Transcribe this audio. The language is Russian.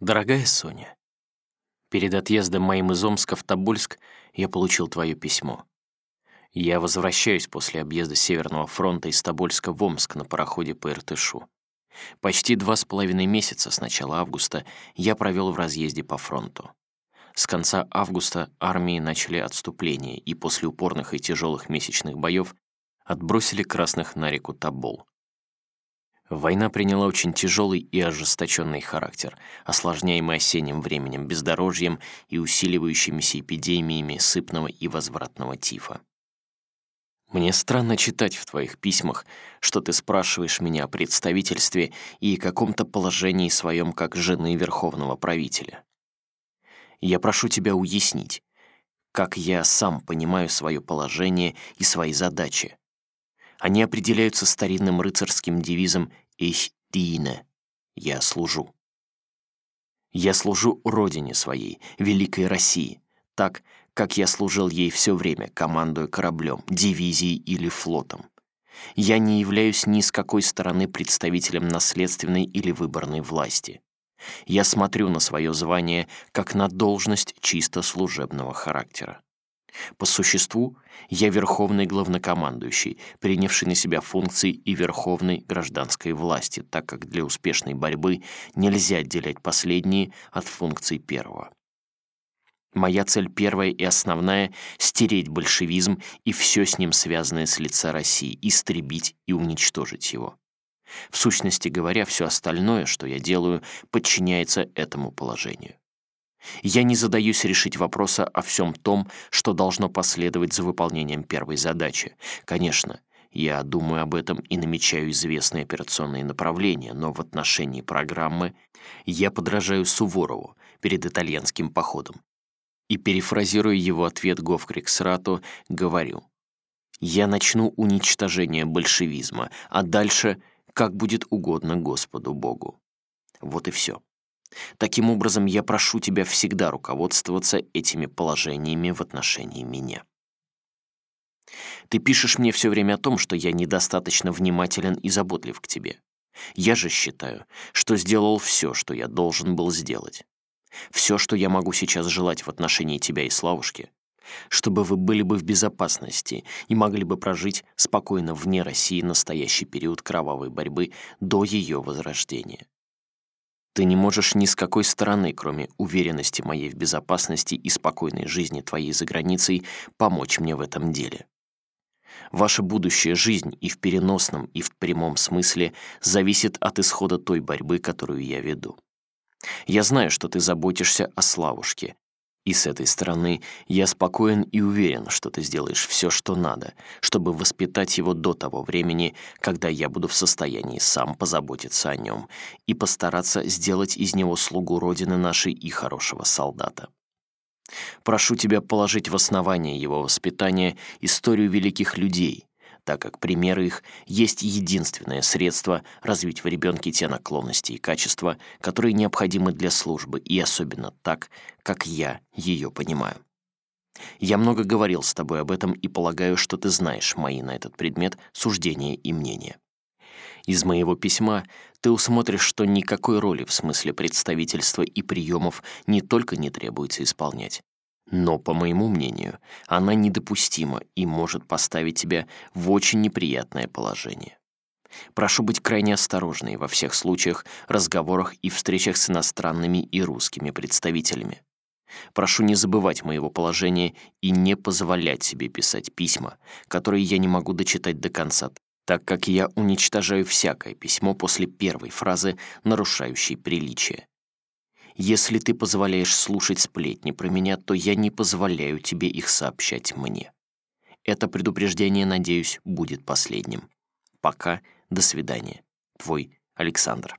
Дорогая Соня, перед отъездом моим из Омска в Тобольск я получил твое письмо. Я возвращаюсь после объезда Северного фронта из Тобольска в Омск на пароходе по Иртышу. Почти два с половиной месяца с начала августа я провел в разъезде по фронту. С конца августа армии начали отступление и после упорных и тяжелых месячных боев отбросили красных на реку Тобол. Война приняла очень тяжелый и ожесточенный характер, осложняемый осенним временем, бездорожьем и усиливающимися эпидемиями сыпного и возвратного тифа. Мне странно читать в твоих письмах, что ты спрашиваешь меня о представительстве и каком-то положении своем как жены верховного правителя. Я прошу тебя уяснить, как я сам понимаю свое положение и свои задачи, они определяются старинным рыцарским девизом «Ich diene» — «Я служу». Я служу родине своей, великой России, так, как я служил ей все время, командуя кораблем, дивизией или флотом. Я не являюсь ни с какой стороны представителем наследственной или выборной власти. Я смотрю на свое звание как на должность чисто служебного характера. По существу, я верховный главнокомандующий, принявший на себя функции и верховной гражданской власти, так как для успешной борьбы нельзя отделять последние от функций первого. Моя цель первая и основная — стереть большевизм и все с ним связанное с лица России, истребить и уничтожить его. В сущности говоря, все остальное, что я делаю, подчиняется этому положению. Я не задаюсь решить вопроса о всем том, что должно последовать за выполнением первой задачи. Конечно, я думаю об этом и намечаю известные операционные направления, но в отношении программы я подражаю Суворову перед итальянским походом. И перефразируя его ответ Гофкриксрату, говорю, «Я начну уничтожение большевизма, а дальше как будет угодно Господу Богу». Вот и все. Таким образом, я прошу тебя всегда руководствоваться этими положениями в отношении меня. Ты пишешь мне все время о том, что я недостаточно внимателен и заботлив к тебе. Я же считаю, что сделал все, что я должен был сделать. Все, что я могу сейчас желать в отношении тебя и Славушки, чтобы вы были бы в безопасности и могли бы прожить спокойно вне России настоящий период кровавой борьбы до ее возрождения. Ты не можешь ни с какой стороны, кроме уверенности моей в безопасности и спокойной жизни твоей за границей, помочь мне в этом деле. Ваша будущая жизнь и в переносном, и в прямом смысле зависит от исхода той борьбы, которую я веду. Я знаю, что ты заботишься о Славушке, и с этой стороны я спокоен и уверен, что ты сделаешь все, что надо, чтобы воспитать его до того времени, когда я буду в состоянии сам позаботиться о нем и постараться сделать из него слугу Родины нашей и хорошего солдата. Прошу тебя положить в основание его воспитания историю великих людей, так как примеры их есть единственное средство развить в ребенке те наклонности и качества, которые необходимы для службы, и особенно так, как я ее понимаю. Я много говорил с тобой об этом и полагаю, что ты знаешь мои на этот предмет суждения и мнения. Из моего письма ты усмотришь, что никакой роли в смысле представительства и приемов не только не требуется исполнять, но, по моему мнению, она недопустима и может поставить тебя в очень неприятное положение. Прошу быть крайне осторожной во всех случаях, разговорах и встречах с иностранными и русскими представителями. Прошу не забывать моего положения и не позволять себе писать письма, которые я не могу дочитать до конца, так как я уничтожаю всякое письмо после первой фразы, нарушающей приличие. Если ты позволяешь слушать сплетни про меня, то я не позволяю тебе их сообщать мне. Это предупреждение, надеюсь, будет последним. Пока, до свидания. Твой Александр.